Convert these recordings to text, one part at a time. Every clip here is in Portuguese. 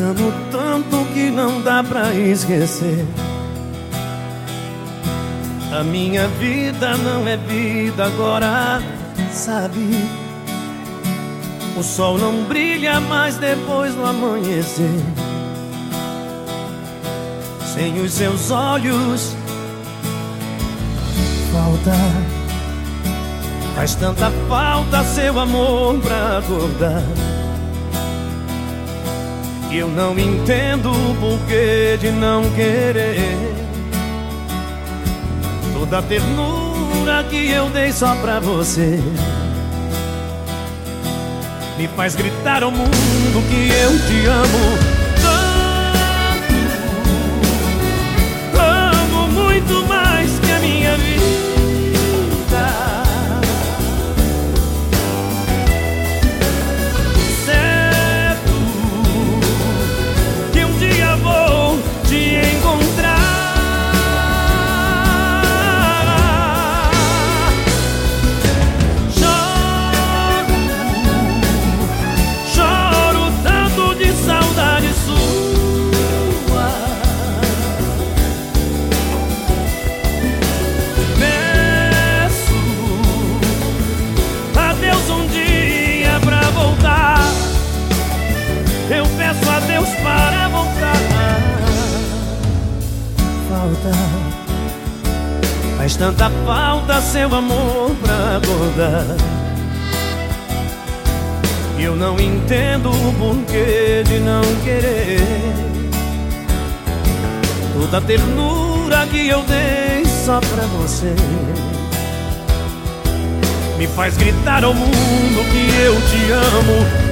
amo tanto que não dá pra esquecer. A minha vida não é vida agora, sabe? O sol não brilha mais depois do amanhecer. Sem os seus olhos, falta. Faz tanta falta seu amor pra acordar. Eu não entendo o porquê de não querer. Toda a ternura que eu dei só pra você. Me faz gritar ao mundo que eu te amo Faz tanta falta seu amor pra acordar. Eu não entendo o porquê de não querer. Toda a ternura que eu dei só pra você. Me faz gritar ao mundo que eu te amo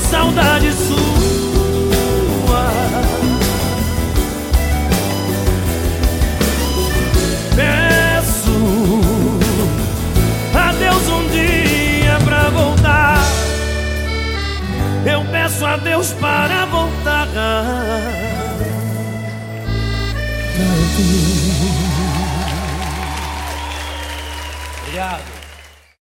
saudade sua. Peço a Deus um dia pra voltar. Eu peço a Deus para voltar. Obrigado.